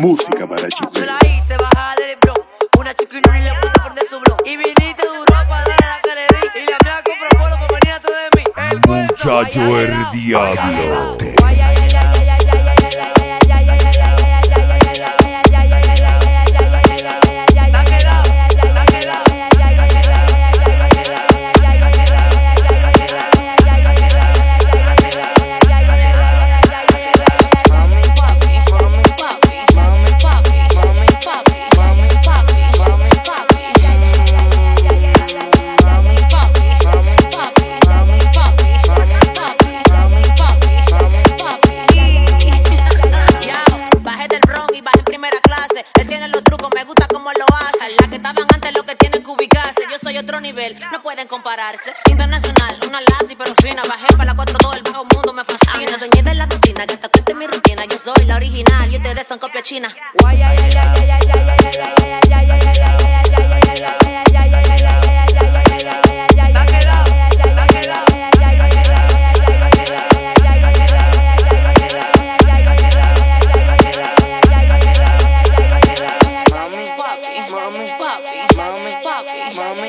Música para Yo chicos. la hice bajar del bro. Una chiquiluna y le gusta prender su bro. Y viniste duro para darle la que le di. Y la mía compró polo para venir atrás de mí. El Muchacho el diablo. Otro nivel, no pueden compararse. Internacional, una lazy pero fina. Bajé para la 4 todo el bajo mundo me fascina. Doña de la cocina, que tocaste mi rutina. Yo soy la original y ustedes son copia china. Ella me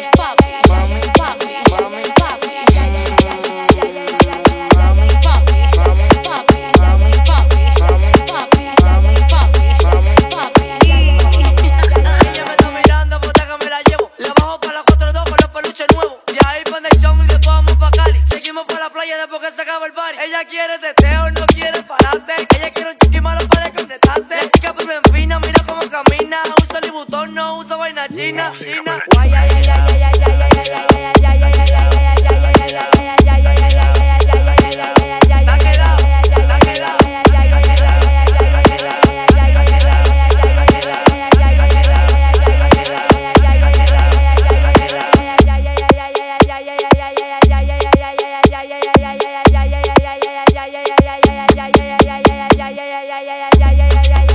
está mirando puta que me la llevo La bajo para los cuatro dos para lucha nuevo Y ahí pone John y después vamos para Cali Seguimos para la playa después que se acaba el bar Ella quiere tete y no quiere parar tributón, no uso vaina china, china. Ay, ay, ay, ay, ay, ay, ay, ay, ay, ay, ay, ay, ay, ay.